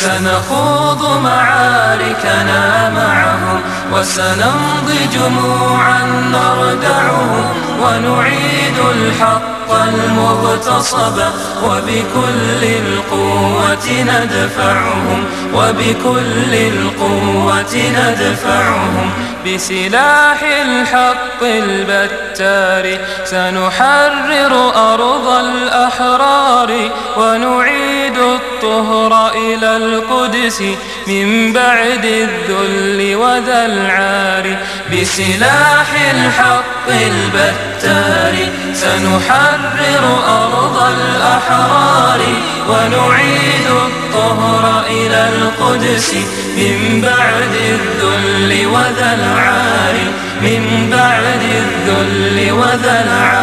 سنخوض معاركنا معهم وسنمضي جموعا نردعهم ونعيد الحق المغتصب وبكل القوة ندفعهم وبكل القوة ندفعهم بسلاح الحق البتار سنحرر أرض الأحرار ونعيد الطهر إلى القدس من بعد الذل وذا العار. بسلاح الحق البتار سنحرر أرض الأحرار. ونعيد الطهر إلى القدس من بعد الذل وذا العار. من بعد الذل وذا العار.